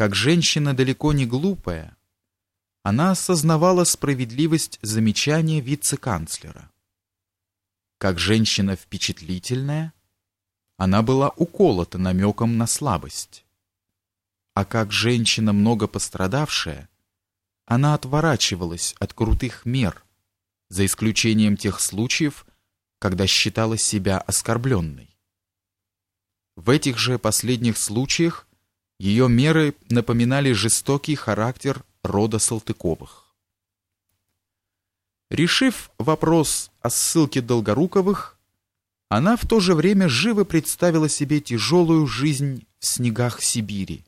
Как женщина далеко не глупая, она осознавала справедливость замечания вице-канцлера. Как женщина впечатлительная, она была уколота намеком на слабость. А как женщина много пострадавшая, она отворачивалась от крутых мер, за исключением тех случаев, когда считала себя оскорбленной. В этих же последних случаях ее меры напоминали жестокий характер рода Салтыковых. Решив вопрос о ссылке Долгоруковых, она в то же время живо представила себе тяжелую жизнь в снегах Сибири,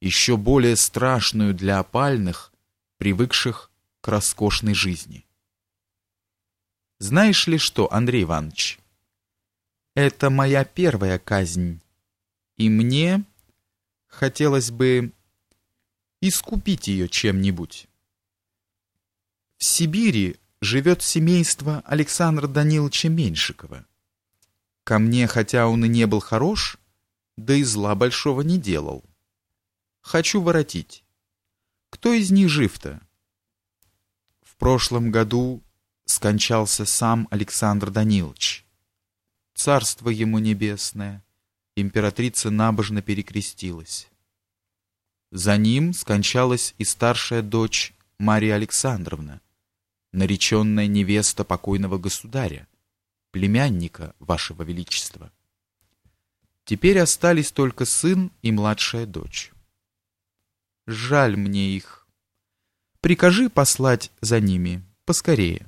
еще более страшную для опальных, привыкших к роскошной жизни. Знаешь ли что, Андрей Иванович? Это моя первая казнь, и мне хотелось бы искупить ее чем-нибудь. В Сибири живет семейство Александра Даниловича Меньшикова. Ко мне, хотя он и не был хорош, да и зла большого не делал. Хочу воротить. Кто из них жив-то? В прошлом году скончался сам Александр Данилович. Царство ему небесное. Императрица набожно перекрестилась. За ним скончалась и старшая дочь Мария Александровна, нареченная невеста покойного государя, племянника вашего величества. Теперь остались только сын и младшая дочь. Жаль мне их. Прикажи послать за ними поскорее.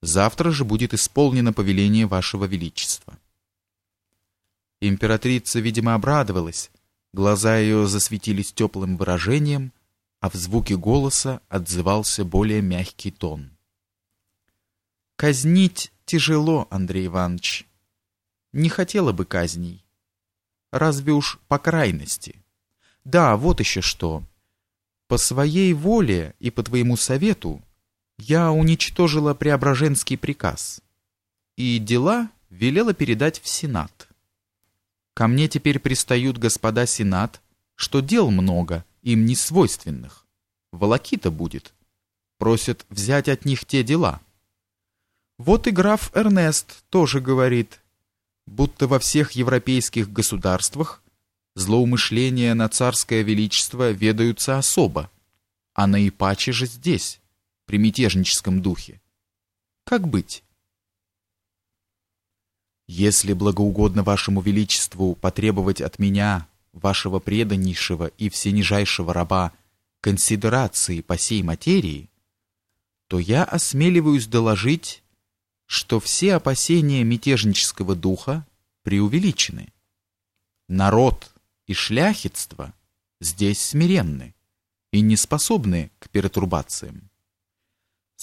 Завтра же будет исполнено повеление вашего величества. Императрица, видимо, обрадовалась, Глаза ее засветились теплым выражением, а в звуке голоса отзывался более мягкий тон. Казнить тяжело, Андрей Иванович. Не хотела бы казней. Разве уж по крайности. Да, вот еще что. По своей воле и по твоему совету я уничтожила Преображенский приказ и дела велела передать в Сенат. Ко мне теперь пристают господа сенат, что дел много, им не свойственных. Волокита будет. Просят взять от них те дела. Вот и граф Эрнест тоже говорит, будто во всех европейских государствах злоумышления на царское величество ведаются особо, а наипаче же здесь, при мятежническом духе. Как быть? Если благоугодно вашему величеству потребовать от меня, вашего преданнейшего и всенижайшего раба, консидерации по сей материи, то я осмеливаюсь доложить, что все опасения мятежнического духа преувеличены. Народ и шляхетство здесь смиренны и не способны к перетурбациям.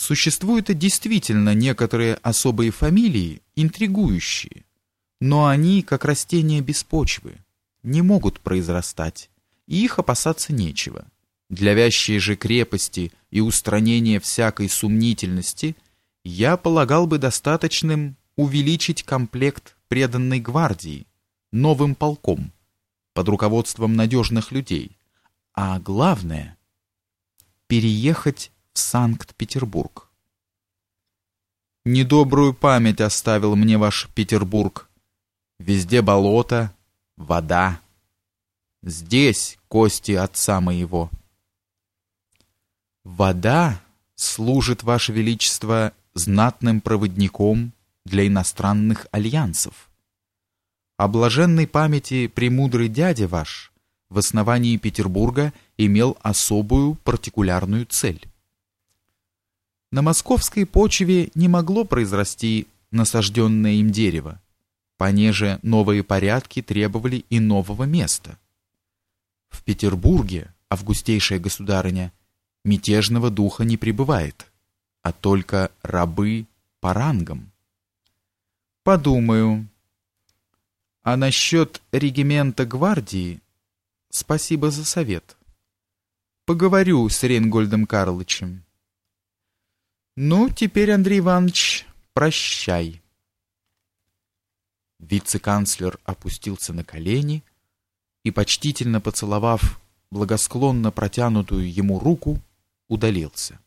Существуют действительно некоторые особые фамилии, интригующие, но они, как растения без почвы, не могут произрастать, и их опасаться нечего. Для вящей же крепости и устранения всякой сумнительности я полагал бы достаточным увеличить комплект преданной гвардии новым полком под руководством надежных людей, а главное переехать в Санкт-Петербург. Недобрую память оставил мне ваш Петербург. Везде болото, вода. Здесь кости отца моего. Вода служит, ваше величество, знатным проводником для иностранных альянсов. О памяти премудрый дядя ваш в основании Петербурга имел особую партикулярную цель. На московской почве не могло произрасти насажденное им дерево, понеже новые порядки требовали и нового места. В Петербурге, августейшая государыня, мятежного духа не пребывает, а только рабы по рангам. Подумаю. А насчет регимента гвардии спасибо за совет. Поговорю с Рейнгольдом Карлычем. Ну, теперь, Андрей Иванович, прощай. Вице-канцлер опустился на колени и почтительно поцеловав благосклонно протянутую ему руку, удалился.